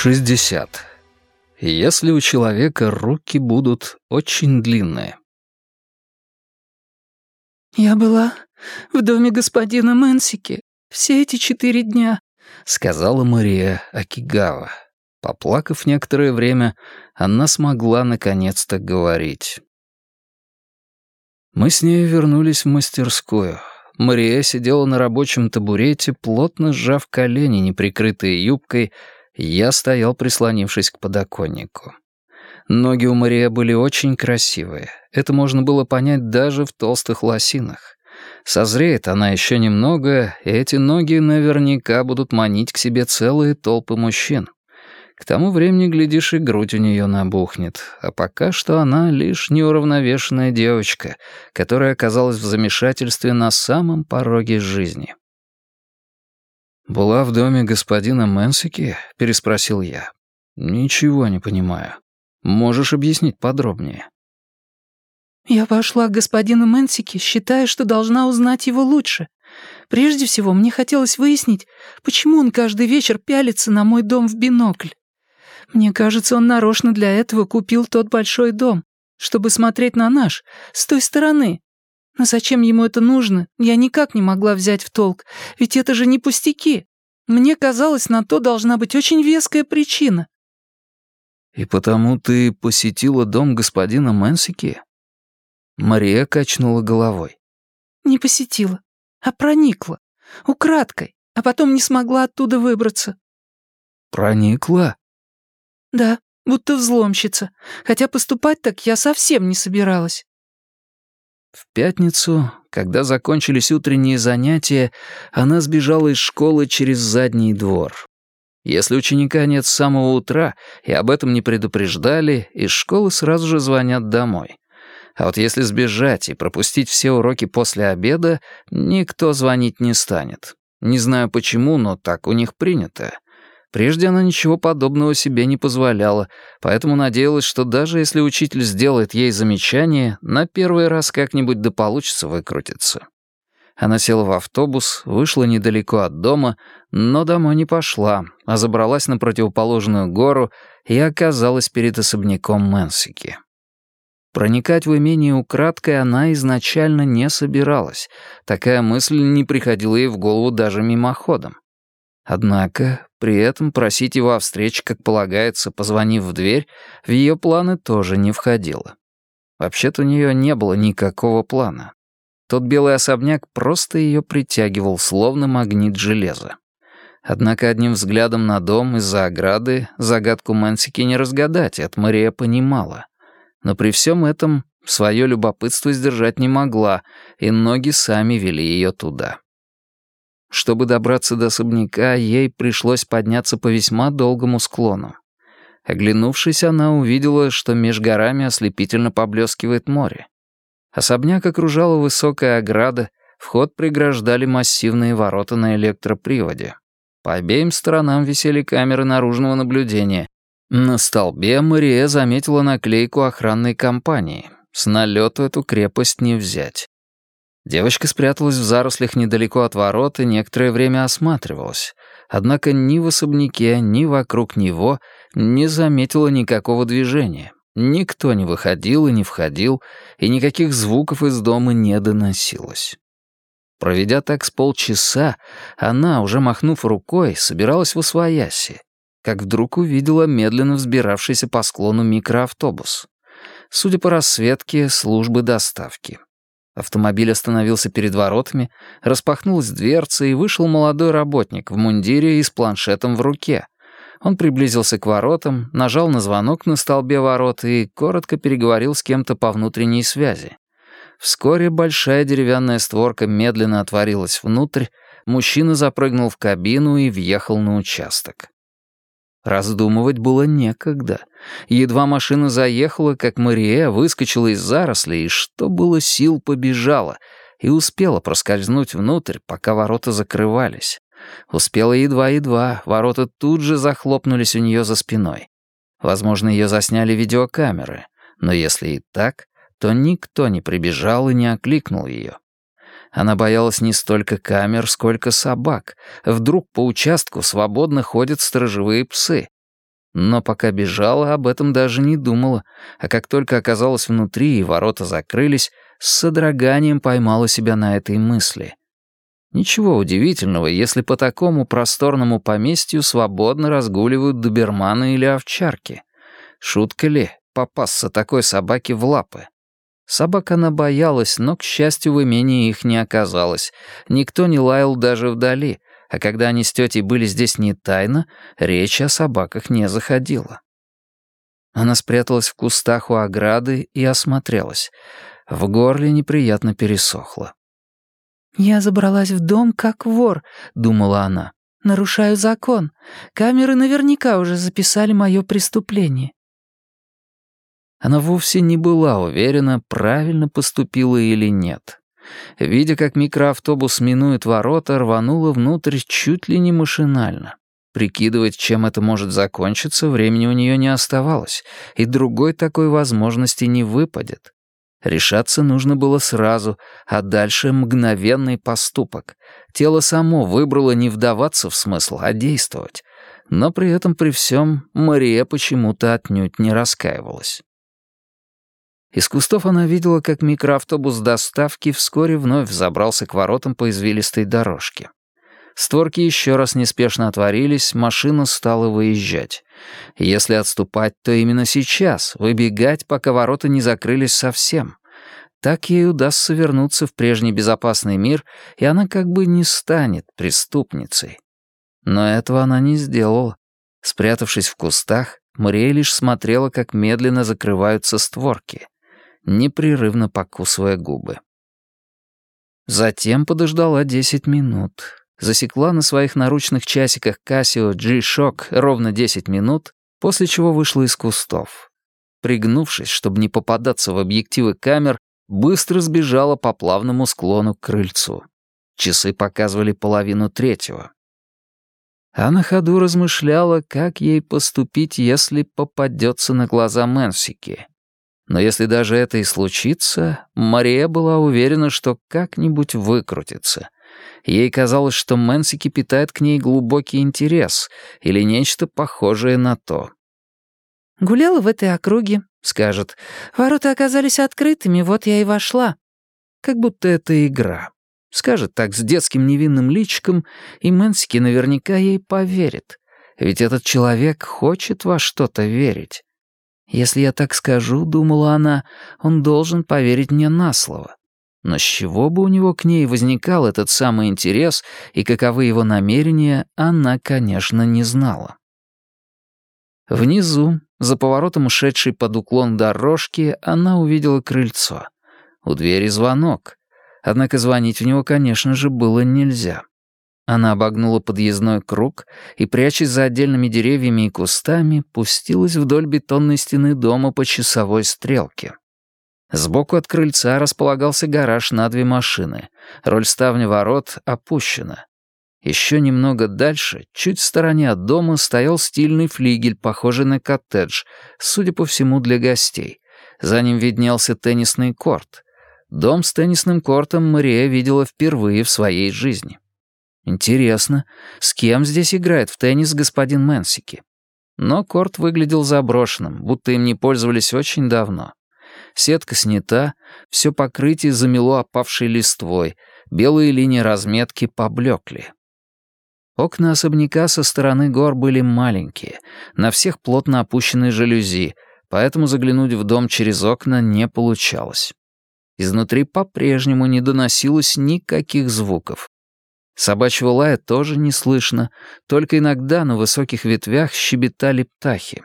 60. Если у человека руки будут очень длинные. «Я была в доме господина Мэнсики все эти четыре дня», — сказала Мария Акигава. Поплакав некоторое время, она смогла наконец-то говорить. Мы с ней вернулись в мастерскую. Мария сидела на рабочем табурете, плотно сжав колени, неприкрытые юбкой, я стоял, прислонившись к подоконнику. Ноги у Мария были очень красивые. Это можно было понять даже в толстых лосинах. Созреет она еще немного, и эти ноги наверняка будут манить к себе целые толпы мужчин. К тому времени, глядишь, и грудь у нее набухнет. А пока что она лишь неуравновешенная девочка, которая оказалась в замешательстве на самом пороге жизни. «Была в доме господина Мэнсики?» — переспросил я. «Ничего не понимаю. Можешь объяснить подробнее?» «Я пошла к господину Мэнсики, считая, что должна узнать его лучше. Прежде всего, мне хотелось выяснить, почему он каждый вечер пялится на мой дом в бинокль. Мне кажется, он нарочно для этого купил тот большой дом, чтобы смотреть на наш, с той стороны, но зачем ему это нужно, я никак не могла взять в толк, ведь это же не пустяки. Мне казалось, на то должна быть очень веская причина. «И потому ты посетила дом господина Мэнсики?» Мария качнула головой. «Не посетила, а проникла. Украдкой, а потом не смогла оттуда выбраться». «Проникла?» «Да, будто взломщица, хотя поступать так я совсем не собиралась. В пятницу, когда закончились утренние занятия, она сбежала из школы через задний двор. Если ученика нет с самого утра и об этом не предупреждали, из школы сразу же звонят домой. А вот если сбежать и пропустить все уроки после обеда, никто звонить не станет. Не знаю почему, но так у них принято. Прежде она ничего подобного себе не позволяла, поэтому надеялась, что даже если учитель сделает ей замечание, на первый раз как-нибудь да получится выкрутиться. Она села в автобус, вышла недалеко от дома, но домой не пошла, а забралась на противоположную гору и оказалась перед особняком Мэнсики. Проникать в имение украдкой она изначально не собиралась. Такая мысль не приходила ей в голову даже мимоходом. Однако при этом просить его о встрече, как полагается, позвонив в дверь, в ее планы тоже не входило. Вообще-то у нее не было никакого плана. Тот белый особняк просто ее притягивал, словно магнит железа. Однако одним взглядом на дом из-за ограды загадку Мэнсики не разгадать, это Мария понимала. Но при всем этом свое любопытство сдержать не могла, и ноги сами вели ее туда. Чтобы добраться до особняка, ей пришлось подняться по весьма долгому склону. Оглянувшись, она увидела, что меж горами ослепительно поблескивает море. Особняк окружала высокая ограда, вход преграждали массивные ворота на электроприводе. По обеим сторонам висели камеры наружного наблюдения. На столбе Мария заметила наклейку охранной компании. С налету эту крепость не взять. Девочка спряталась в зарослях недалеко от ворот и некоторое время осматривалась. Однако ни в особняке, ни вокруг него не заметила никакого движения. Никто не выходил и не входил, и никаких звуков из дома не доносилось. Проведя так с полчаса, она, уже махнув рукой, собиралась в освояси, как вдруг увидела медленно взбиравшийся по склону микроавтобус. Судя по расцветке, службы доставки. Автомобиль остановился перед воротами, распахнулась дверца, и вышел молодой работник в мундире и с планшетом в руке. Он приблизился к воротам, нажал на звонок на столбе ворот и коротко переговорил с кем-то по внутренней связи. Вскоре большая деревянная створка медленно отворилась внутрь, мужчина запрыгнул в кабину и въехал на участок. Раздумывать было некогда. Едва машина заехала, как Мария выскочила из зарослей и, что было сил, побежала и успела проскользнуть внутрь, пока ворота закрывались. Успела едва-едва, ворота тут же захлопнулись у нее за спиной. Возможно, ее засняли видеокамеры, но если и так, то никто не прибежал и не окликнул ее. Она боялась не столько камер, сколько собак. Вдруг по участку свободно ходят сторожевые псы. Но пока бежала, об этом даже не думала, а как только оказалась внутри и ворота закрылись, с содроганием поймала себя на этой мысли. Ничего удивительного, если по такому просторному поместью свободно разгуливают доберманы или овчарки. Шутка ли попасться такой собаке в лапы? Собак она боялась, но, к счастью, в имении их не оказалось. Никто не лаял даже вдали, а когда они с тетей были здесь не тайно, речь о собаках не заходила. Она спряталась в кустах у ограды и осмотрелась. В горле неприятно пересохло. «Я забралась в дом как вор», — думала она. «Нарушаю закон. Камеры наверняка уже записали мое преступление». Она вовсе не была уверена, правильно поступила или нет. Видя, как микроавтобус минует ворота, рванула внутрь чуть ли не машинально. Прикидывать, чем это может закончиться, времени у нее не оставалось, и другой такой возможности не выпадет. Решаться нужно было сразу, а дальше мгновенный поступок. Тело само выбрало не вдаваться в смысл, а действовать. Но при этом при всем Мария почему-то отнюдь не раскаивалась. Из кустов она видела, как микроавтобус доставки вскоре вновь забрался к воротам по извилистой дорожке. Створки еще раз неспешно отворились, машина стала выезжать. Если отступать, то именно сейчас, выбегать, пока ворота не закрылись совсем. Так ей удастся вернуться в прежний безопасный мир, и она как бы не станет преступницей. Но этого она не сделала. Спрятавшись в кустах, Мария лишь смотрела, как медленно закрываются створки, непрерывно покусывая губы. Затем подождала десять минут, засекла на своих наручных часиках Casio G-Shock ровно 10 минут, после чего вышла из кустов. Пригнувшись, чтобы не попадаться в объективы камер, быстро сбежала по плавному склону к крыльцу. Часы показывали половину третьего. А на ходу размышляла, как ей поступить, если попадется на глаза Мэнсики. Но если даже это и случится, Мария была уверена, что как-нибудь выкрутится — Ей казалось, что Мэнсики питает к ней глубокий интерес или нечто похожее на то. «Гуляла в этой округе», — скажет. «Ворота оказались открытыми, вот я и вошла». Как будто это игра. Скажет так с детским невинным личиком, и Мэнсики наверняка ей поверит. Ведь этот человек хочет во что-то верить. Если я так скажу, думала она, он должен поверить мне на слово. Но с чего бы у него к ней возникал этот самый интерес и каковы его намерения, она, конечно, не знала. Внизу, за поворотом ушедшей под уклон дорожки, она увидела крыльцо. У двери звонок. Однако звонить в него, конечно же, было нельзя. Она обогнула подъездной круг и, прячась за отдельными деревьями и кустами, пустилась вдоль бетонной стены дома по часовой стрелке. Сбоку от крыльца располагался гараж на две машины. Роль ставня ворот опущена. Еще немного дальше, чуть в стороне от дома, стоял стильный флигель, похожий на коттедж, судя по всему, для гостей. За ним виднелся теннисный корт. Дом с теннисным кортом Мария видела впервые в своей жизни. Интересно, с кем здесь играет в теннис господин Мэнсики? Но корт выглядел заброшенным, будто им не пользовались очень давно. Сетка снята, все покрытие замело опавшей листвой, белые линии разметки поблекли. Окна особняка со стороны гор были маленькие, на всех плотно опущенные жалюзи, поэтому заглянуть в дом через окна не получалось. Изнутри по-прежнему не доносилось никаких звуков. Собачьего лая тоже не слышно, только иногда на высоких ветвях щебетали птахи.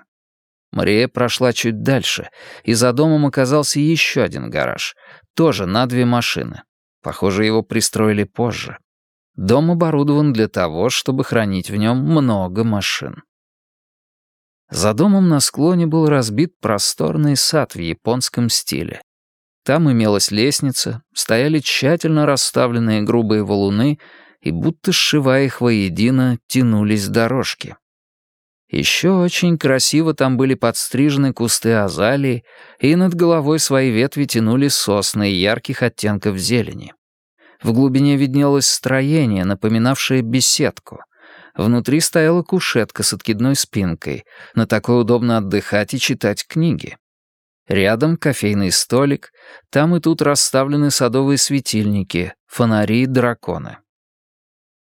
Мария прошла чуть дальше, и за домом оказался еще один гараж, тоже на две машины. Похоже, его пристроили позже. Дом оборудован для того, чтобы хранить в нем много машин. За домом на склоне был разбит просторный сад в японском стиле. Там имелась лестница, стояли тщательно расставленные грубые валуны, и будто сшивая их воедино, тянулись дорожки. Еще очень красиво там были подстрижены кусты азалии, и над головой свои ветви тянули сосны ярких оттенков зелени. В глубине виднелось строение, напоминавшее беседку. Внутри стояла кушетка с откидной спинкой. На такой удобно отдыхать и читать книги. Рядом кофейный столик, там и тут расставлены садовые светильники, фонари и драконы.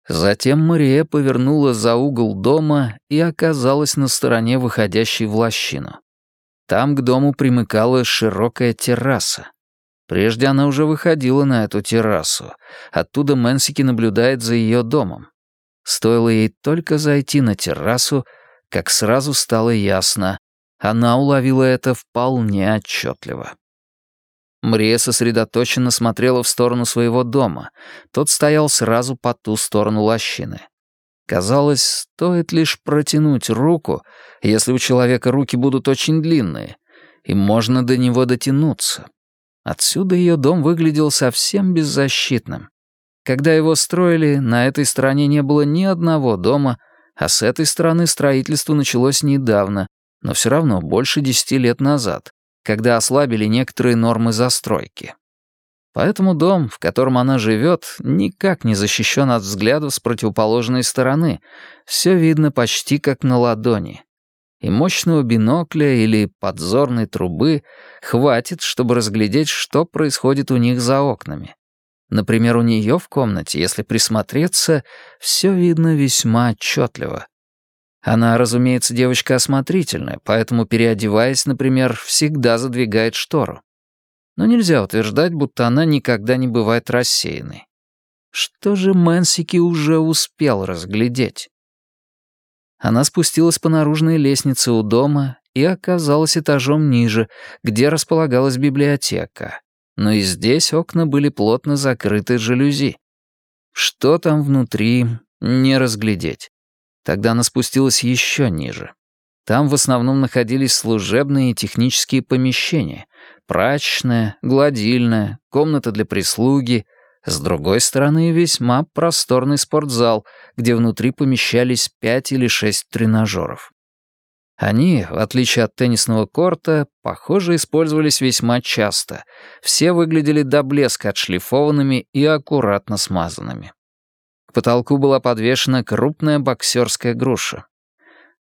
Затем Мария повернула за угол дома и оказалась на стороне, выходящей в лощину. Там к дому примыкала широкая терраса. Прежде она уже выходила на эту террасу. Оттуда Мэнсики наблюдает за ее домом. Стоило ей только зайти на террасу, как сразу стало ясно. Она уловила это вполне отчетливо. Мрия сосредоточенно смотрела в сторону своего дома. Тот стоял сразу по ту сторону лощины. Казалось, стоит лишь протянуть руку, если у человека руки будут очень длинные, и можно до него дотянуться. Отсюда ее дом выглядел совсем беззащитным. Когда его строили, на этой стороне не было ни одного дома, а с этой стороны строительство началось недавно, но все равно больше десяти лет назад, когда ослабили некоторые нормы застройки. Поэтому дом, в котором она живет, никак не защищен от взглядов с противоположной стороны. Все видно почти как на ладони. И мощного бинокля или подзорной трубы хватит, чтобы разглядеть, что происходит у них за окнами. Например, у нее в комнате, если присмотреться, все видно весьма отчетливо. Она, разумеется, девочка осмотрительная, поэтому, переодеваясь, например, всегда задвигает штору. Но нельзя утверждать, будто она никогда не бывает рассеянной. Что же Мэнсики уже успел разглядеть? Она спустилась по наружной лестнице у дома и оказалась этажом ниже, где располагалась библиотека но и здесь окна были плотно закрыты жалюзи. Что там внутри, не разглядеть. Тогда она спустилась еще ниже. Там в основном находились служебные и технические помещения. Прачечная, гладильная, комната для прислуги. С другой стороны, весьма просторный спортзал, где внутри помещались пять или шесть тренажеров. Они, в отличие от теннисного корта, похоже, использовались весьма часто. Все выглядели до блеска отшлифованными и аккуратно смазанными. К потолку была подвешена крупная боксерская груша.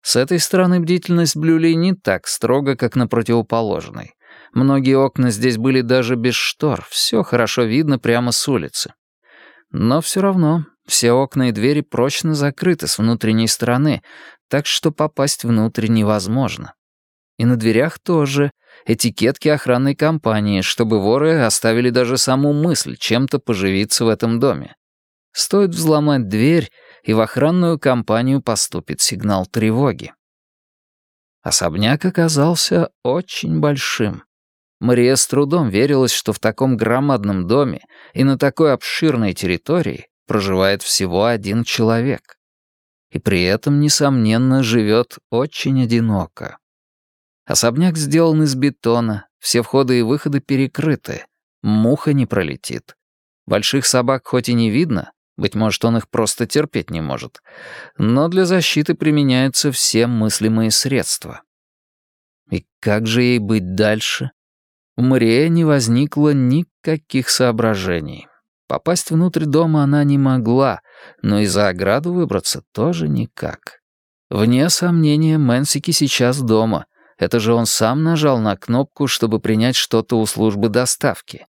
С этой стороны бдительность блюли не так строго, как на противоположной. Многие окна здесь были даже без штор, все хорошо видно прямо с улицы. Но все равно все окна и двери прочно закрыты с внутренней стороны, так что попасть внутрь невозможно. И на дверях тоже этикетки охранной компании, чтобы воры оставили даже саму мысль чем-то поживиться в этом доме. Стоит взломать дверь, и в охранную компанию поступит сигнал тревоги. Особняк оказался очень большим. Мария с трудом верилась, что в таком громадном доме и на такой обширной территории проживает всего один человек и при этом, несомненно, живет очень одиноко. Особняк сделан из бетона, все входы и выходы перекрыты, муха не пролетит. Больших собак хоть и не видно, быть может, он их просто терпеть не может, но для защиты применяются все мыслимые средства. И как же ей быть дальше? У Марии не возникло никаких соображений. Попасть внутрь дома она не могла, но и за ограду выбраться тоже никак. Вне сомнения, Мэнсики сейчас дома. Это же он сам нажал на кнопку, чтобы принять что-то у службы доставки.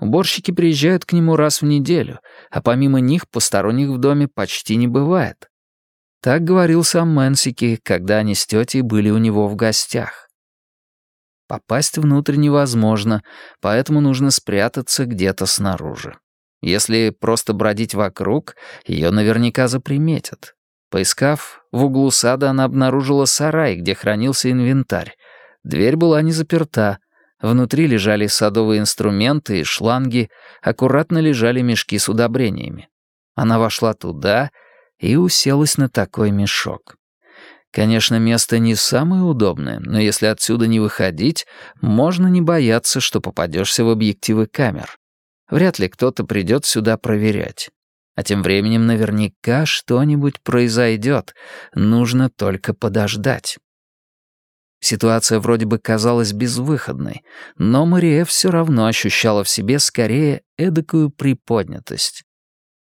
Уборщики приезжают к нему раз в неделю, а помимо них посторонних в доме почти не бывает. Так говорил сам Мэнсики, когда они с тетей были у него в гостях. Попасть внутрь невозможно, поэтому нужно спрятаться где-то снаружи. Если просто бродить вокруг, ее наверняка заприметят. Поискав, в углу сада она обнаружила сарай, где хранился инвентарь. Дверь была не заперта. Внутри лежали садовые инструменты и шланги, аккуратно лежали мешки с удобрениями. Она вошла туда и уселась на такой мешок. Конечно, место не самое удобное, но если отсюда не выходить, можно не бояться, что попадешься в объективы камер. Вряд ли кто-то придет сюда проверять. А тем временем наверняка что-нибудь произойдет. Нужно только подождать. Ситуация вроде бы казалась безвыходной, но Мария все равно ощущала в себе скорее эдакую приподнятость.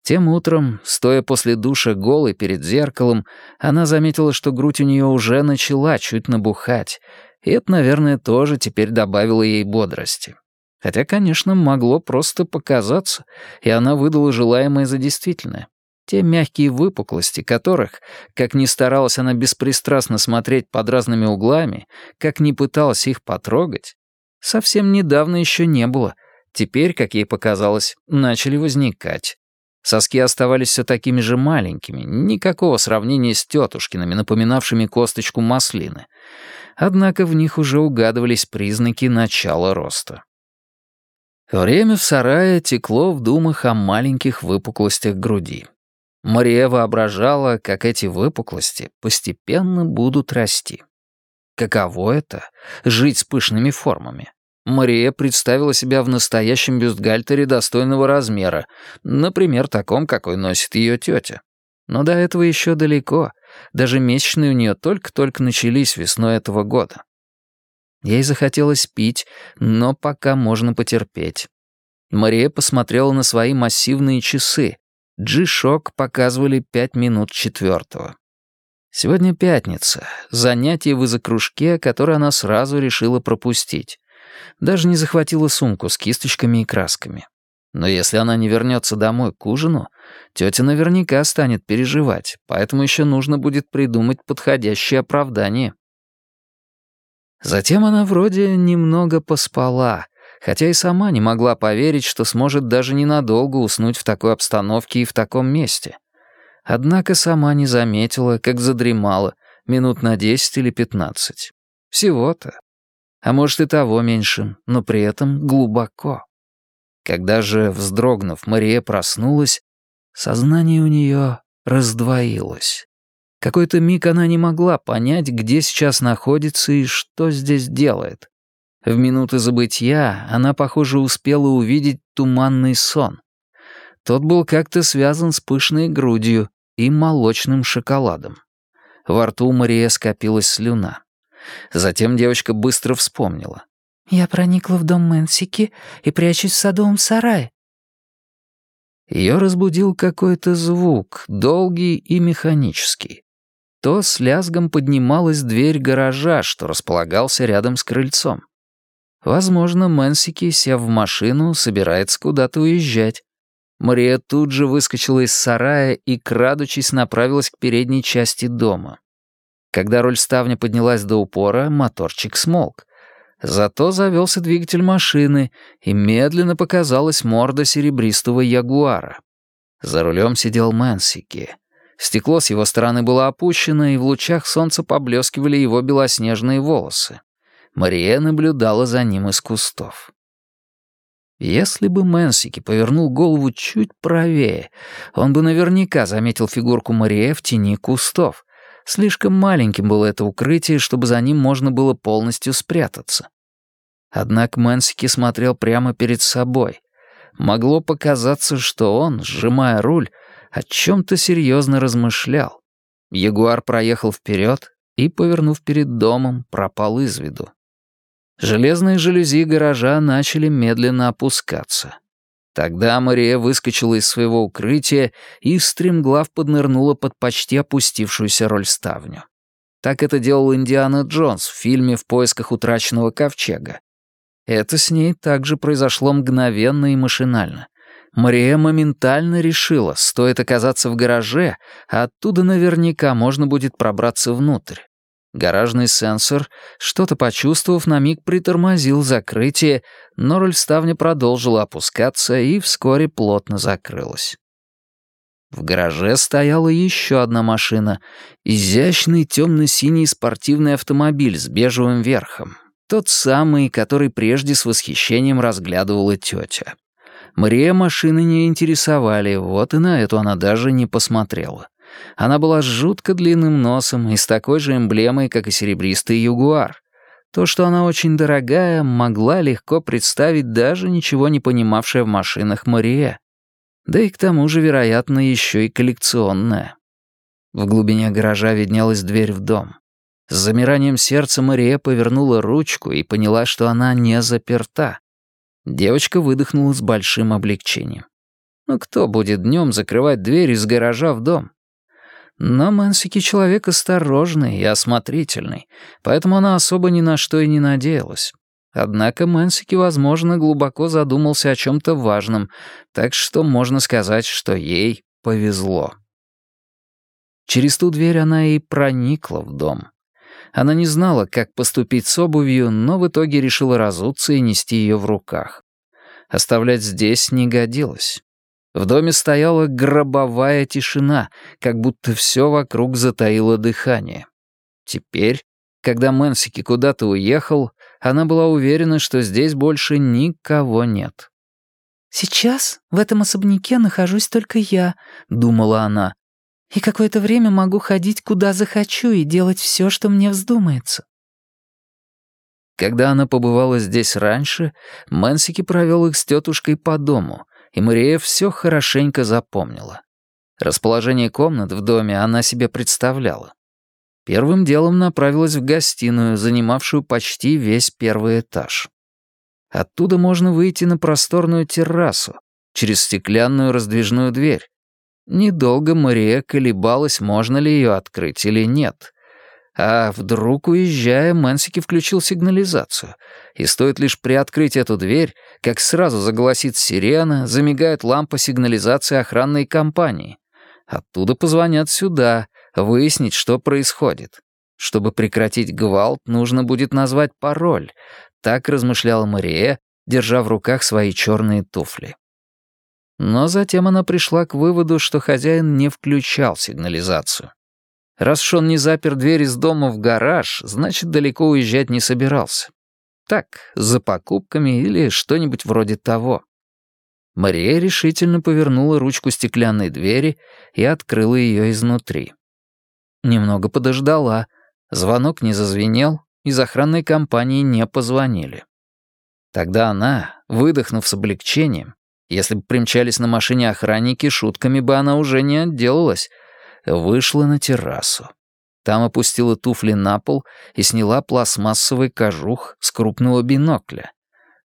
Тем утром, стоя после душа голой перед зеркалом, она заметила, что грудь у нее уже начала чуть набухать, и это, наверное, тоже теперь добавило ей бодрости. Хотя, конечно, могло просто показаться, и она выдала желаемое за действительное. Те мягкие выпуклости, которых, как ни старалась она беспристрастно смотреть под разными углами, как ни пыталась их потрогать, совсем недавно еще не было. Теперь, как ей показалось, начали возникать. Соски оставались все такими же маленькими, никакого сравнения с тетушкиными, напоминавшими косточку маслины. Однако в них уже угадывались признаки начала роста. Время в сарае текло в думах о маленьких выпуклостях груди. Мария воображала, как эти выпуклости постепенно будут расти. Каково это — жить с пышными формами? Мария представила себя в настоящем бюстгальтере достойного размера, например, таком, какой носит ее тетя. Но до этого еще далеко, даже месячные у нее только-только начались весной этого года. Ей захотелось пить, но пока можно потерпеть. Мария посмотрела на свои массивные часы. G-Shock показывали пять минут четвертого. Сегодня пятница, занятие в изокружке, которое она сразу решила пропустить. Даже не захватила сумку с кисточками и красками. Но если она не вернется домой к ужину, тетя наверняка станет переживать, поэтому еще нужно будет придумать подходящее оправдание. Затем она вроде немного поспала, хотя и сама не могла поверить, что сможет даже ненадолго уснуть в такой обстановке и в таком месте. Однако сама не заметила, как задремала, минут на десять или пятнадцать. Всего-то а может и того меньше, но при этом глубоко. Когда же, вздрогнув, Мария проснулась, сознание у нее раздвоилось. Какой-то миг она не могла понять, где сейчас находится и что здесь делает. В минуты забытья она, похоже, успела увидеть туманный сон. Тот был как-то связан с пышной грудью и молочным шоколадом. Во рту Мария скопилась слюна. Затем девочка быстро вспомнила. «Я проникла в дом Мэнсики и прячусь в садовом сарае». Ее разбудил какой-то звук, долгий и механический. То с лязгом поднималась дверь гаража, что располагался рядом с крыльцом. Возможно, Мэнсики, сев в машину, собирается куда-то уезжать. Мария тут же выскочила из сарая и, крадучись, направилась к передней части дома. Когда роль ставня поднялась до упора, моторчик смолк. Зато завелся двигатель машины, и медленно показалась морда серебристого ягуара. За рулем сидел Мэнсики. Стекло с его стороны было опущено, и в лучах солнца поблескивали его белоснежные волосы. Мария наблюдала за ним из кустов. Если бы Мэнсики повернул голову чуть правее, он бы наверняка заметил фигурку Мария в тени кустов. Слишком маленьким было это укрытие, чтобы за ним можно было полностью спрятаться. Однако Мэнсики смотрел прямо перед собой. Могло показаться, что он, сжимая руль, о чем-то серьезно размышлял. Ягуар проехал вперед и, повернув перед домом, пропал из виду. Железные жалюзи гаража начали медленно опускаться. Тогда Мария выскочила из своего укрытия и стремглав поднырнула под почти опустившуюся роль ставню. Так это делал Индиана Джонс в фильме «В поисках утраченного ковчега». Это с ней также произошло мгновенно и машинально. Мария моментально решила, стоит оказаться в гараже, а оттуда наверняка можно будет пробраться внутрь. Гаражный сенсор, что-то почувствовав, на миг притормозил закрытие, но роль ставня продолжила опускаться и вскоре плотно закрылась. В гараже стояла еще одна машина, изящный темно-синий спортивный автомобиль с бежевым верхом, тот самый, который прежде с восхищением разглядывала тетя. Мария машины не интересовали, вот и на эту она даже не посмотрела. Она была с жутко длинным носом и с такой же эмблемой, как и серебристый ягуар. То, что она очень дорогая, могла легко представить даже ничего не понимавшая в машинах Мария. Да и к тому же, вероятно, еще и коллекционная. В глубине гаража виднелась дверь в дом. С замиранием сердца Мария повернула ручку и поняла, что она не заперта. Девочка выдохнула с большим облегчением. Ну кто будет днем закрывать дверь из гаража в дом? Но Мэнсики человек осторожный и осмотрительный, поэтому она особо ни на что и не надеялась. Однако Мэнсики, возможно, глубоко задумался о чем-то важном, так что можно сказать, что ей повезло. Через ту дверь она и проникла в дом. Она не знала, как поступить с обувью, но в итоге решила разуться и нести ее в руках. Оставлять здесь не годилось. В доме стояла гробовая тишина, как будто все вокруг затаило дыхание. Теперь, когда Мэнсики куда-то уехал, она была уверена, что здесь больше никого нет. «Сейчас в этом особняке нахожусь только я», — думала она. «И какое-то время могу ходить куда захочу и делать все, что мне вздумается». Когда она побывала здесь раньше, Мэнсики провел их с тетушкой по дому — и Мария все хорошенько запомнила. Расположение комнат в доме она себе представляла. Первым делом направилась в гостиную, занимавшую почти весь первый этаж. Оттуда можно выйти на просторную террасу, через стеклянную раздвижную дверь. Недолго Мария колебалась, можно ли ее открыть или нет. А вдруг, уезжая, Мэнсики включил сигнализацию. И стоит лишь приоткрыть эту дверь, как сразу заголосит сирена, замигает лампа сигнализации охранной компании. Оттуда позвонят сюда, выяснить, что происходит. Чтобы прекратить гвалт, нужно будет назвать пароль. Так размышляла Мария, держа в руках свои черные туфли. Но затем она пришла к выводу, что хозяин не включал сигнализацию. Раз уж он не запер дверь из дома в гараж, значит, далеко уезжать не собирался. Так, за покупками или что-нибудь вроде того. Мария решительно повернула ручку стеклянной двери и открыла ее изнутри. Немного подождала. Звонок не зазвенел, из охранной компании не позвонили. Тогда она, выдохнув с облегчением, если бы примчались на машине охранники, шутками бы она уже не отделалась — вышла на террасу. Там опустила туфли на пол и сняла пластмассовый кожух с крупного бинокля.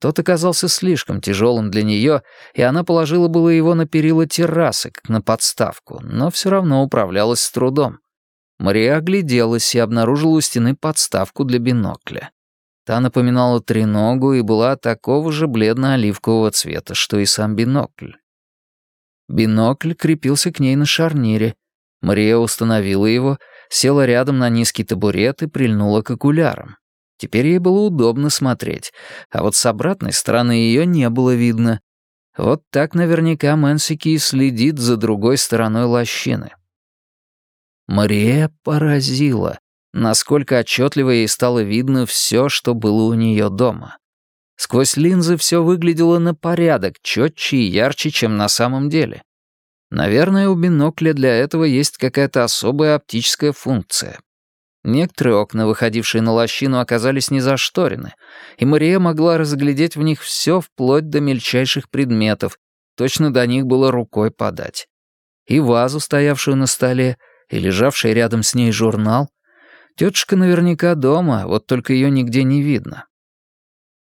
Тот оказался слишком тяжелым для нее, и она положила было его на перила террасы, как на подставку, но все равно управлялась с трудом. Мария огляделась и обнаружила у стены подставку для бинокля. Та напоминала треногу и была такого же бледно-оливкового цвета, что и сам бинокль. Бинокль крепился к ней на шарнире, Мария установила его, села рядом на низкий табурет и прильнула к окулярам. Теперь ей было удобно смотреть, а вот с обратной стороны ее не было видно. Вот так наверняка Мэнсики и следит за другой стороной лощины. Мария поразила, насколько отчетливо ей стало видно все, что было у нее дома. Сквозь линзы все выглядело на порядок четче и ярче, чем на самом деле. Наверное, у бинокля для этого есть какая-то особая оптическая функция. Некоторые окна, выходившие на лощину, оказались не зашторены, и Мария могла разглядеть в них все вплоть до мельчайших предметов, точно до них было рукой подать. И вазу, стоявшую на столе, и лежавший рядом с ней журнал. Тетушка наверняка дома, вот только ее нигде не видно.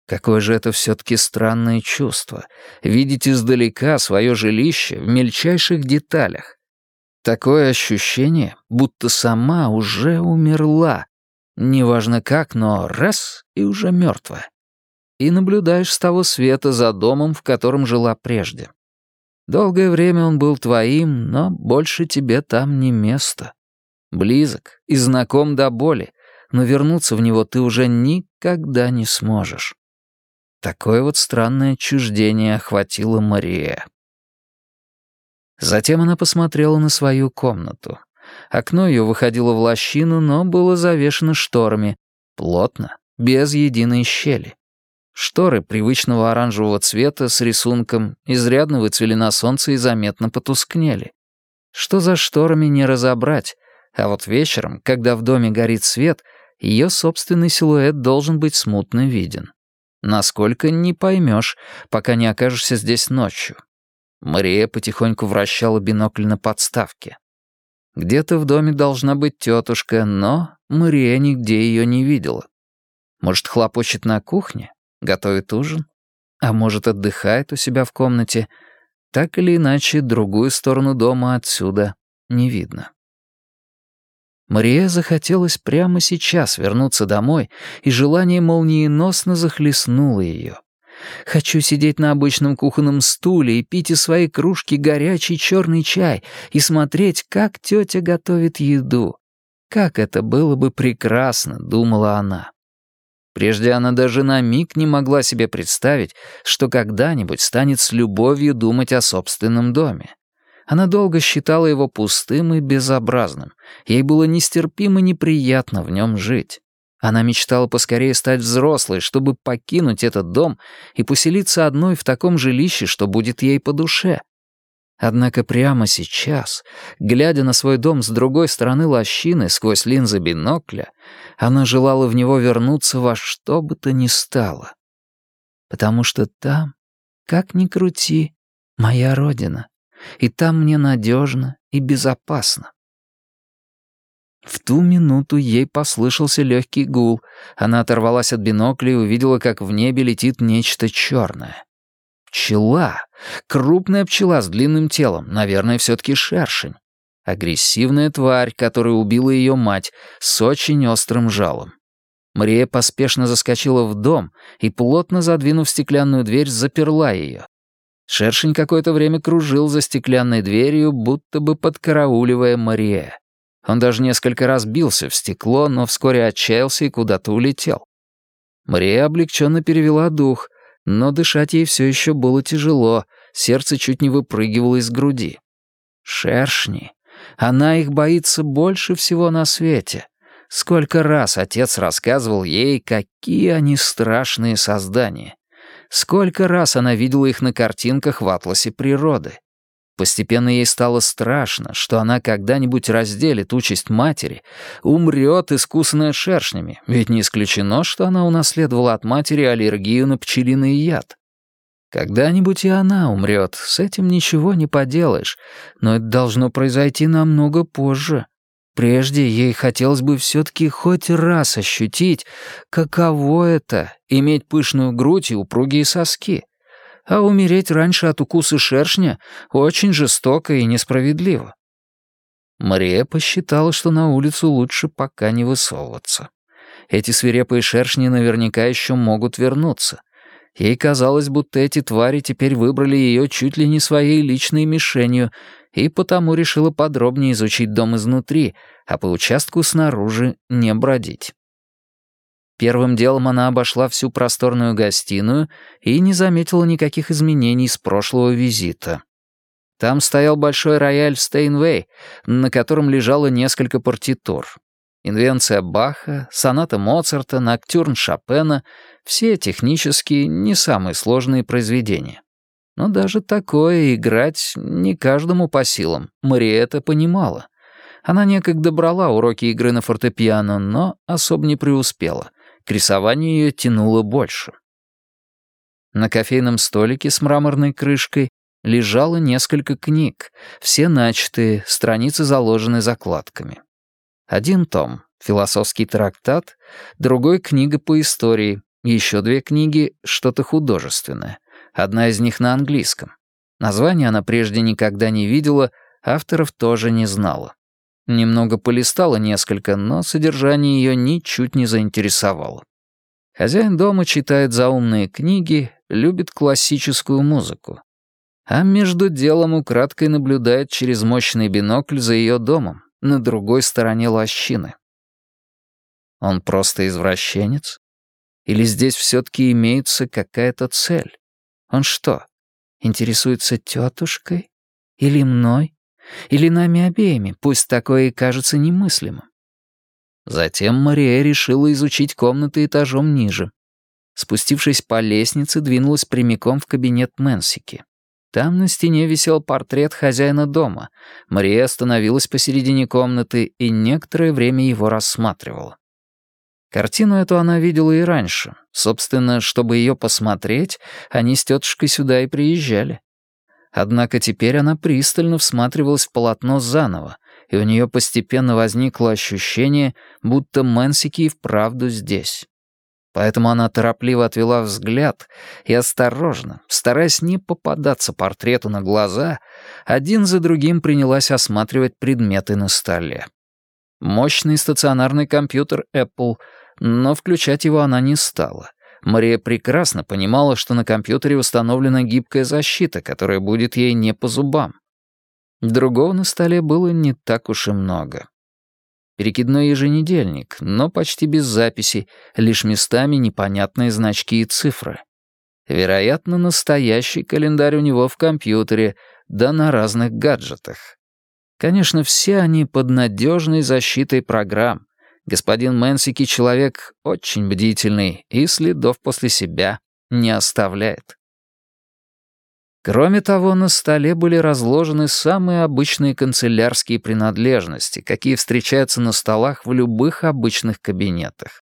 Какое же это все-таки странное чувство — видеть издалека свое жилище в мельчайших деталях. Такое ощущение, будто сама уже умерла. Неважно как, но раз — и уже мертвая. И наблюдаешь с того света за домом, в котором жила прежде. Долгое время он был твоим, но больше тебе там не место. Близок и знаком до боли, но вернуться в него ты уже никогда не сможешь. Такое вот странное отчуждение охватило Мария. Затем она посмотрела на свою комнату. Окно ее выходило в лощину, но было завешено шторами. Плотно, без единой щели. Шторы привычного оранжевого цвета с рисунком изрядно выцвели на солнце и заметно потускнели. Что за шторами не разобрать, а вот вечером, когда в доме горит свет, ее собственный силуэт должен быть смутно виден. Насколько не поймешь, пока не окажешься здесь ночью. Мария потихоньку вращала бинокль на подставке. Где-то в доме должна быть тетушка, но Мария нигде ее не видела. Может, хлопочет на кухне, готовит ужин? А может, отдыхает у себя в комнате? Так или иначе, другую сторону дома отсюда не видно. Мария захотелось прямо сейчас вернуться домой, и желание молниеносно захлестнуло ее. Хочу сидеть на обычном кухонном стуле и пить из своей кружки горячий черный чай и смотреть, как тетя готовит еду. Как это было бы прекрасно, думала она. Прежде она даже на миг не могла себе представить, что когда-нибудь станет с любовью думать о собственном доме. Она долго считала его пустым и безобразным. Ей было нестерпимо неприятно в нем жить. Она мечтала поскорее стать взрослой, чтобы покинуть этот дом и поселиться одной в таком жилище, что будет ей по душе. Однако прямо сейчас, глядя на свой дом с другой стороны лощины сквозь линзы бинокля, она желала в него вернуться во что бы то ни стало. Потому что там, как ни крути, моя родина, и там мне надежно и безопасно. В ту минуту ей послышался легкий гул. Она оторвалась от бинокля и увидела, как в небе летит нечто черное. Пчела. Крупная пчела с длинным телом, наверное, все-таки шершень. Агрессивная тварь, которая убила ее мать, с очень острым жалом. Мария поспешно заскочила в дом и, плотно задвинув стеклянную дверь, заперла ее. Шершень какое-то время кружил за стеклянной дверью, будто бы подкарауливая Мария. Он даже несколько раз бился в стекло, но вскоре отчаялся и куда-то улетел. Мария облегченно перевела дух, но дышать ей все еще было тяжело, сердце чуть не выпрыгивало из груди. Шершни. Она их боится больше всего на свете. Сколько раз отец рассказывал ей, какие они страшные создания. Сколько раз она видела их на картинках в атласе природы. Постепенно ей стало страшно, что она когда-нибудь разделит участь матери, умрет, искусанная шершнями, ведь не исключено, что она унаследовала от матери аллергию на пчелиный яд. Когда-нибудь и она умрет, с этим ничего не поделаешь, но это должно произойти намного позже. Прежде ей хотелось бы все-таки хоть раз ощутить, каково это — иметь пышную грудь и упругие соски — а умереть раньше от укуса шершня очень жестоко и несправедливо. Мария посчитала, что на улицу лучше пока не высовываться. Эти свирепые шершни наверняка еще могут вернуться. Ей казалось, будто эти твари теперь выбрали ее чуть ли не своей личной мишенью, и потому решила подробнее изучить дом изнутри, а по участку снаружи не бродить. Первым делом она обошла всю просторную гостиную и не заметила никаких изменений с прошлого визита. Там стоял большой рояль Стейнвей, на котором лежало несколько партитур. Инвенция Баха, соната Моцарта, ноктюрн Шопена — все технически не самые сложные произведения. Но даже такое играть не каждому по силам, Мария это понимала. Она некогда брала уроки игры на фортепиано, но особо не преуспела. К рисованию ее тянуло больше. На кофейном столике с мраморной крышкой лежало несколько книг, все начатые, страницы заложены закладками. Один том — философский трактат, другой — книга по истории, еще две книги — что-то художественное, одна из них на английском. Название она прежде никогда не видела, авторов тоже не знала. Немного полистала несколько, но содержание ее ничуть не заинтересовало. Хозяин дома читает заумные книги, любит классическую музыку. А между делом украдкой наблюдает через мощный бинокль за ее домом, на другой стороне лощины. Он просто извращенец? Или здесь все-таки имеется какая-то цель? Он что, интересуется тетушкой? Или мной? Или нами обеими, пусть такое и кажется немыслимым. Затем Мария решила изучить комнаты этажом ниже. Спустившись по лестнице, двинулась прямиком в кабинет Мэнсики. Там на стене висел портрет хозяина дома. Мария остановилась посередине комнаты и некоторое время его рассматривала. Картину эту она видела и раньше. Собственно, чтобы ее посмотреть, они с тетушкой сюда и приезжали. Однако теперь она пристально всматривалась в полотно заново, и у нее постепенно возникло ощущение, будто Мэнсики и вправду здесь. поэтому она торопливо отвела взгляд и осторожно, стараясь не попадаться портрету на глаза, один за другим принялась осматривать предметы на столе. Мощный стационарный компьютер Apple, но включать его она не стала. Мария прекрасно понимала, что на компьютере установлена гибкая защита, которая будет ей не по зубам. Другого на столе было не так уж и много. Перекидной еженедельник, но почти без записей, лишь местами непонятные значки и цифры. Вероятно, настоящий календарь у него в компьютере, да на разных гаджетах. Конечно, все они под надежной защитой программ, Господин Мэнсики человек очень бдительный и следов после себя не оставляет. Кроме того, на столе были разложены самые обычные канцелярские принадлежности, какие встречаются на столах в любых обычных кабинетах.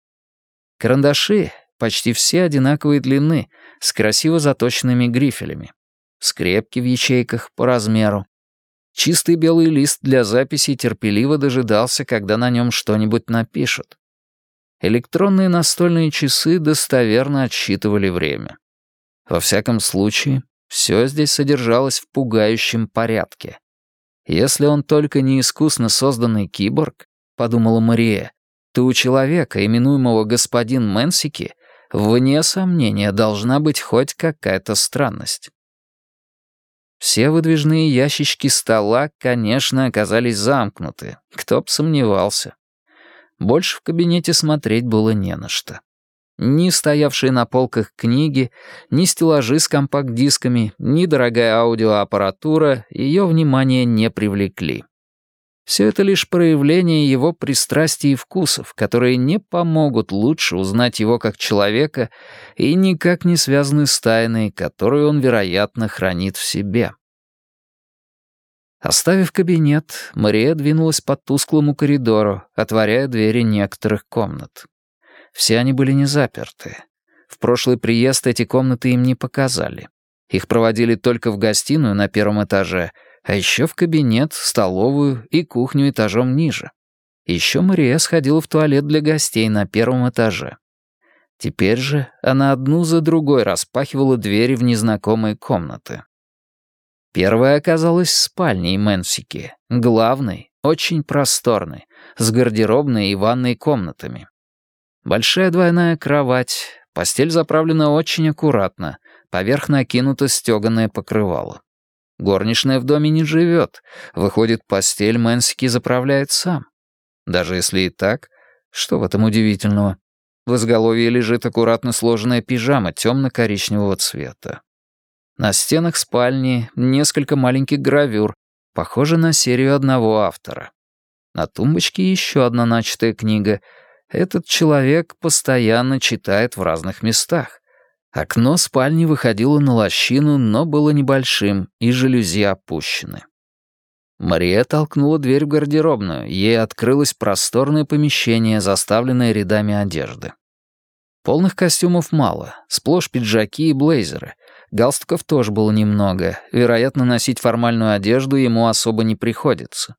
Карандаши почти все одинаковой длины, с красиво заточенными грифелями. Скрепки в ячейках по размеру, Чистый белый лист для записи терпеливо дожидался, когда на нем что-нибудь напишут. Электронные настольные часы достоверно отсчитывали время. Во всяком случае, все здесь содержалось в пугающем порядке. Если он только не искусно созданный киборг, подумала Мария, то у человека, именуемого господин Мэнсики, вне сомнения должна быть хоть какая-то странность. Все выдвижные ящички стола, конечно, оказались замкнуты. Кто б сомневался. Больше в кабинете смотреть было не на что. Ни стоявшие на полках книги, ни стеллажи с компакт-дисками, ни дорогая аудиоаппаратура ее внимание не привлекли. Все это лишь проявление его пристрастий и вкусов, которые не помогут лучше узнать его как человека и никак не связаны с тайной, которую он, вероятно, хранит в себе. Оставив кабинет, Мария двинулась по тусклому коридору, отворяя двери некоторых комнат. Все они были не заперты. В прошлый приезд эти комнаты им не показали. Их проводили только в гостиную на первом этаже — а еще в кабинет, столовую и кухню этажом ниже. Еще Мария сходила в туалет для гостей на первом этаже. Теперь же она одну за другой распахивала двери в незнакомые комнаты. Первая оказалась спальней Мэнсики, главной, очень просторной, с гардеробной и ванной комнатами. Большая двойная кровать, постель заправлена очень аккуратно, поверх накинуто стёганое покрывало. Горничная в доме не живет. Выходит, постель Мэнсики заправляет сам. Даже если и так, что в этом удивительного? В изголовье лежит аккуратно сложенная пижама темно-коричневого цвета. На стенах спальни несколько маленьких гравюр, похоже на серию одного автора. На тумбочке еще одна начатая книга. Этот человек постоянно читает в разных местах. Окно спальни выходило на лощину, но было небольшим, и жалюзи опущены. Мария толкнула дверь в гардеробную, ей открылось просторное помещение, заставленное рядами одежды. Полных костюмов мало, сплошь пиджаки и блейзеры. Галстуков тоже было немного, вероятно, носить формальную одежду ему особо не приходится.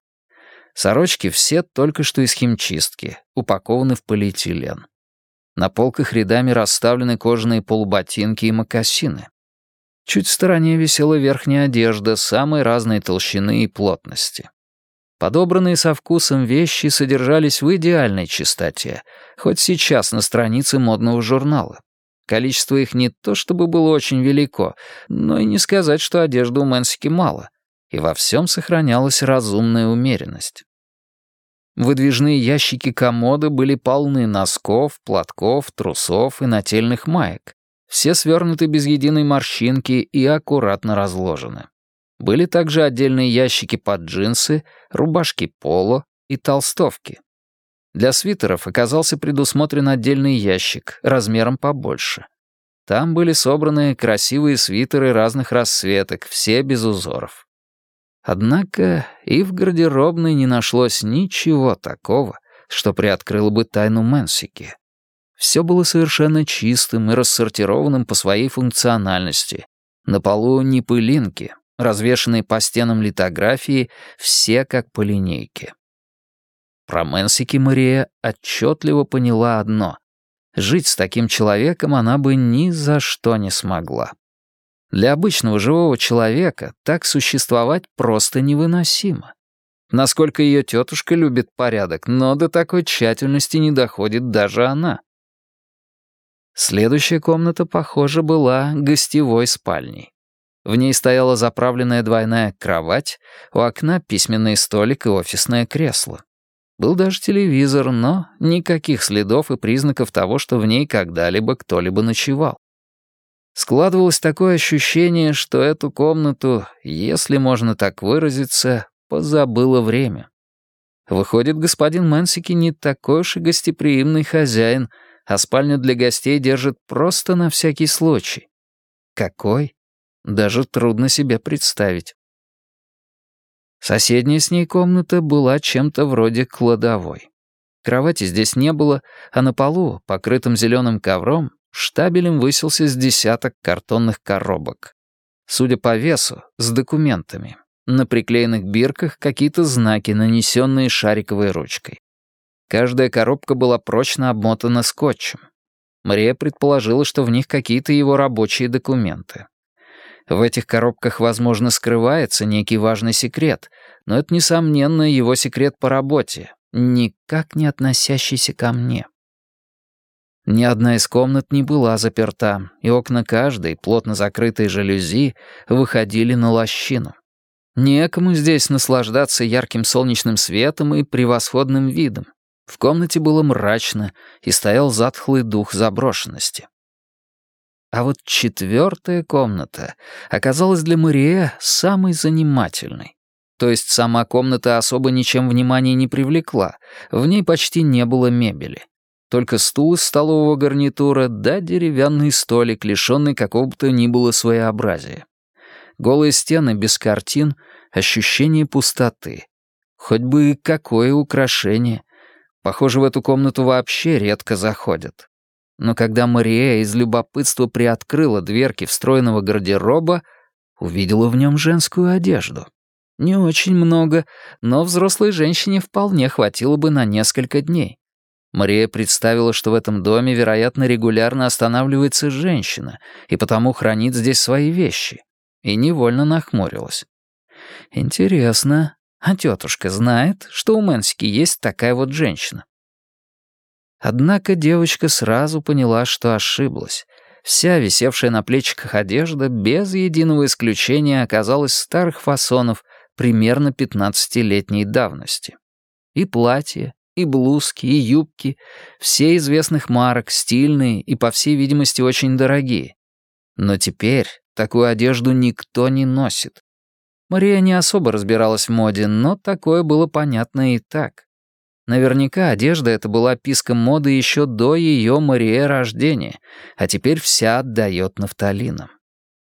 Сорочки все только что из химчистки, упакованы в полиэтилен. На полках рядами расставлены кожаные полуботинки и мокасины. Чуть в стороне висела верхняя одежда самой разной толщины и плотности. Подобранные со вкусом вещи содержались в идеальной чистоте, хоть сейчас на странице модного журнала. Количество их не то чтобы было очень велико, но и не сказать, что одежды у Мэнсики мало, и во всем сохранялась разумная умеренность. Выдвижные ящики комода были полны носков, платков, трусов и нательных маек. Все свернуты без единой морщинки и аккуратно разложены. Были также отдельные ящики под джинсы, рубашки поло и толстовки. Для свитеров оказался предусмотрен отдельный ящик, размером побольше. Там были собраны красивые свитеры разных расцветок, все без узоров. Однако и в гардеробной не нашлось ничего такого, что приоткрыло бы тайну Мэнсики. Все было совершенно чистым и рассортированным по своей функциональности. На полу не пылинки, развешанные по стенам литографии, все как по линейке. Про Мэнсики Мария отчетливо поняла одно. Жить с таким человеком она бы ни за что не смогла. Для обычного живого человека так существовать просто невыносимо. Насколько ее тетушка любит порядок, но до такой тщательности не доходит даже она. Следующая комната, похоже, была гостевой спальней. В ней стояла заправленная двойная кровать, у окна письменный столик и офисное кресло. Был даже телевизор, но никаких следов и признаков того, что в ней когда-либо кто-либо ночевал. Складывалось такое ощущение, что эту комнату, если можно так выразиться, позабыло время. Выходит, господин Мэнсики не такой уж и гостеприимный хозяин, а спальню для гостей держит просто на всякий случай. Какой? Даже трудно себе представить. Соседняя с ней комната была чем-то вроде кладовой. Кровати здесь не было, а на полу, покрытым зеленым ковром, штабелем высился с десяток картонных коробок. Судя по весу, с документами. На приклеенных бирках какие-то знаки, нанесенные шариковой ручкой. Каждая коробка была прочно обмотана скотчем. Мария предположила, что в них какие-то его рабочие документы. В этих коробках, возможно, скрывается некий важный секрет, но это, несомненно, его секрет по работе, никак не относящийся ко мне. Ни одна из комнат не была заперта, и окна каждой, плотно закрытые жалюзи, выходили на лощину. Некому здесь наслаждаться ярким солнечным светом и превосходным видом. В комнате было мрачно, и стоял затхлый дух заброшенности. А вот четвертая комната оказалась для Мария самой занимательной. То есть сама комната особо ничем внимания не привлекла, в ней почти не было мебели. Только стул из столового гарнитура да деревянный столик, лишенный какого бы то ни было своеобразия. Голые стены без картин, ощущение пустоты. Хоть бы какое украшение. Похоже, в эту комнату вообще редко заходят. Но когда Мария из любопытства приоткрыла дверки встроенного гардероба, увидела в нем женскую одежду. Не очень много, но взрослой женщине вполне хватило бы на несколько дней. Мария представила, что в этом доме, вероятно, регулярно останавливается женщина, и потому хранит здесь свои вещи, и невольно нахмурилась. Интересно, а тетушка знает, что у Мэнсики есть такая вот женщина? Однако девочка сразу поняла, что ошиблась. Вся висевшая на плечиках одежда без единого исключения оказалась старых фасонов примерно пятнадцатилетней давности. И платье, и блузки, и юбки, все известных марок, стильные и, по всей видимости, очень дорогие. Но теперь такую одежду никто не носит. Мария не особо разбиралась в моде, но такое было понятно и так. Наверняка одежда эта была писком моды еще до ее Мария рождения, а теперь вся отдает нафталином.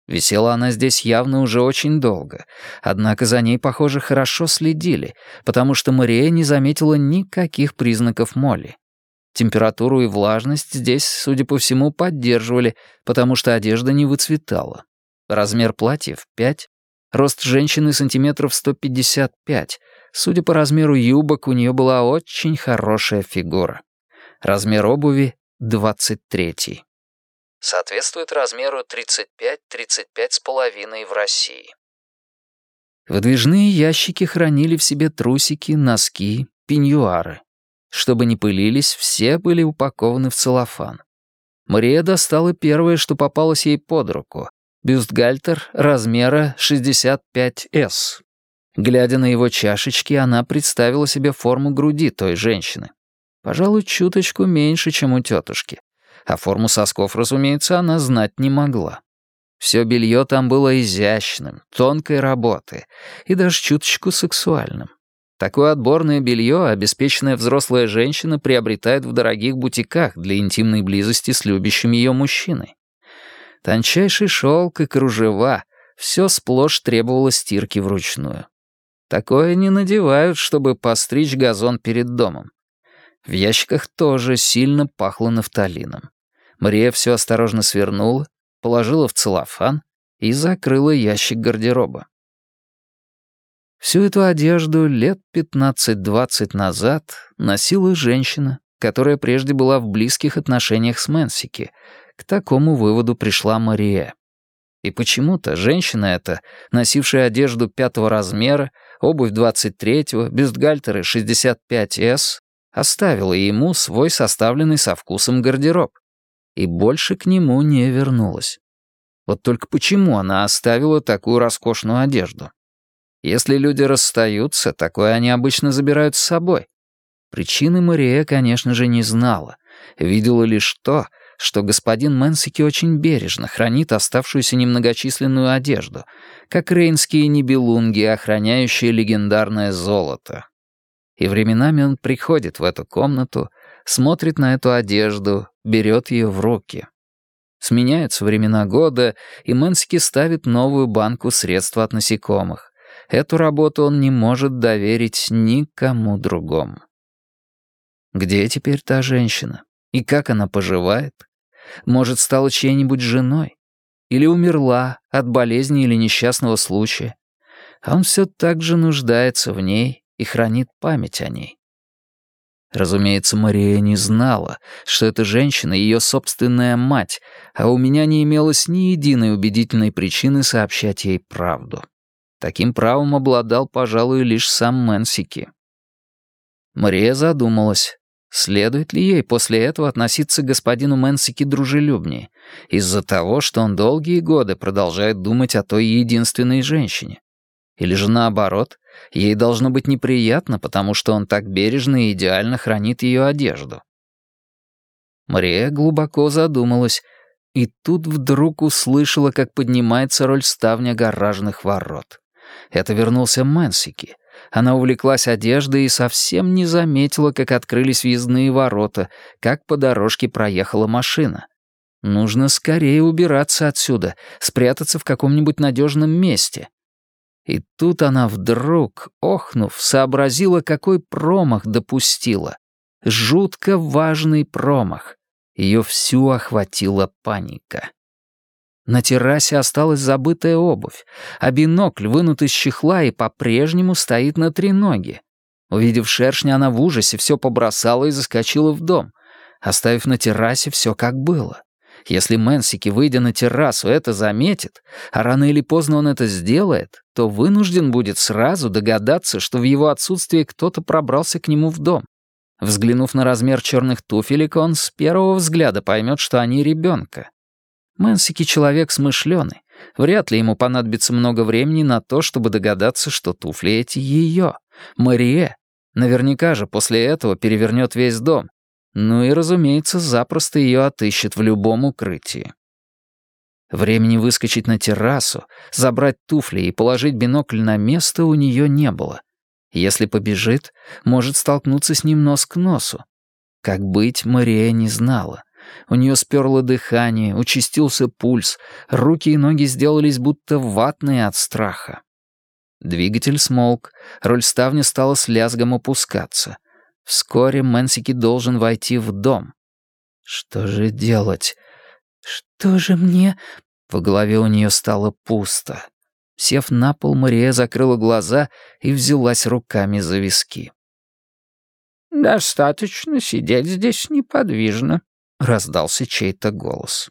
Висела она здесь явно уже очень долго, однако за ней, похоже, хорошо следили, потому что Мария не заметила никаких признаков моли. Температуру и влажность здесь, судя по всему, поддерживали, потому что одежда не выцветала. Размер платьев — 5, рост женщины сантиметров 155, Судя по размеру юбок, у нее была очень хорошая фигура. Размер обуви — 23. Соответствует размеру 35-35 с половиной в России. Выдвижные ящики хранили в себе трусики, носки, пеньюары. Чтобы не пылились, все были упакованы в целлофан. Мария достала первое, что попалось ей под руку — бюстгальтер размера 65S. Глядя на его чашечки, она представила себе форму груди той женщины. Пожалуй, чуточку меньше, чем у тетушки. А форму сосков, разумеется, она знать не могла. Все белье там было изящным, тонкой работы и даже чуточку сексуальным. Такое отборное белье обеспеченная взрослая женщина приобретает в дорогих бутиках для интимной близости с любящим ее мужчиной. Тончайший шелк и кружева — все сплошь требовало стирки вручную. Такое не надевают, чтобы постричь газон перед домом. В ящиках тоже сильно пахло нафталином. Мария все осторожно свернула, положила в целлофан и закрыла ящик гардероба. Всю эту одежду лет 15-20 назад носила женщина, которая прежде была в близких отношениях с Мэнсики. К такому выводу пришла Мария. И почему-то женщина эта, носившая одежду пятого размера, обувь 23-го, бюстгальтеры 65С, оставила ему свой составленный со вкусом гардероб. И больше к нему не вернулась. Вот только почему она оставила такую роскошную одежду? Если люди расстаются, такое они обычно забирают с собой. Причины Мария, конечно же, не знала. Видела лишь то, что господин Мэнсики очень бережно хранит оставшуюся немногочисленную одежду, как рейнские небелунги, охраняющие легендарное золото. И временами он приходит в эту комнату, смотрит на эту одежду, берет ее в руки. Сменяются времена года, и Мэнсики ставит новую банку средств от насекомых. Эту работу он не может доверить никому другому. Где теперь та женщина? И как она поживает? Может, стала чьей-нибудь женой? Или умерла от болезни или несчастного случая? А он все так же нуждается в ней и хранит память о ней. Разумеется, Мария не знала, что эта женщина — ее собственная мать, а у меня не имелось ни единой убедительной причины сообщать ей правду. Таким правом обладал, пожалуй, лишь сам Мэнсики. Мария задумалась, Следует ли ей после этого относиться к господину Мэнсики дружелюбнее, из-за того, что он долгие годы продолжает думать о той единственной женщине? Или же наоборот, ей должно быть неприятно, потому что он так бережно и идеально хранит ее одежду? Мария глубоко задумалась, и тут вдруг услышала, как поднимается роль ставня гаражных ворот. Это вернулся Мэнсики — она увлеклась одеждой и совсем не заметила, как открылись въездные ворота, как по дорожке проехала машина. Нужно скорее убираться отсюда, спрятаться в каком-нибудь надежном месте. И тут она вдруг, охнув, сообразила, какой промах допустила. Жутко важный промах. Ее всю охватила паника. На террасе осталась забытая обувь, а бинокль вынут из чехла и по-прежнему стоит на треноге. Увидев шершня, она в ужасе все побросала и заскочила в дом, оставив на террасе все как было. Если Мэнсики, выйдя на террасу, это заметит, а рано или поздно он это сделает, то вынужден будет сразу догадаться, что в его отсутствии кто-то пробрался к нему в дом. Взглянув на размер черных туфелек, он с первого взгляда поймет, что они ребенка. Мэнсики человек смышленый. Вряд ли ему понадобится много времени на то, чтобы догадаться, что туфли эти ее, Марие. Наверняка же после этого перевернет весь дом. Ну и, разумеется, запросто ее отыщет в любом укрытии. Времени выскочить на террасу, забрать туфли и положить бинокль на место у нее не было. Если побежит, может столкнуться с ним нос к носу. Как быть, Мария не знала. У нее сперло дыхание, участился пульс, руки и ноги сделались будто ватные от страха. Двигатель смолк, роль ставня стала с лязгом опускаться. Вскоре Мэнсики должен войти в дом. Что же делать? Что же мне... В голове у нее стало пусто. Сев на пол, Мария закрыла глаза и взялась руками за виски. «Достаточно сидеть здесь неподвижно», — раздался чей-то голос.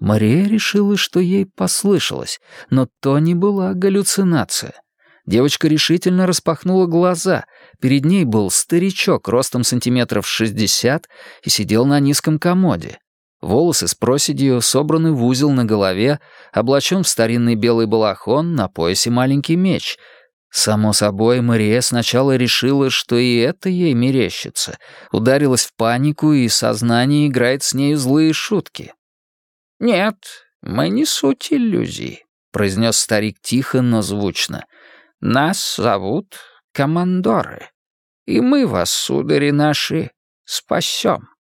Мария решила, что ей послышалось, но то не была галлюцинация. Девочка решительно распахнула глаза. Перед ней был старичок ростом сантиметров шестьдесят и сидел на низком комоде. Волосы с проседью собраны в узел на голове, облачен в старинный белый балахон, на поясе маленький меч — Само собой, Мария сначала решила, что и это ей мерещится, ударилась в панику, и сознание играет с нею злые шутки. «Нет, мы не суть иллюзий», — произнес старик тихо, но звучно. «Нас зовут командоры, и мы вас, судари наши, спасем».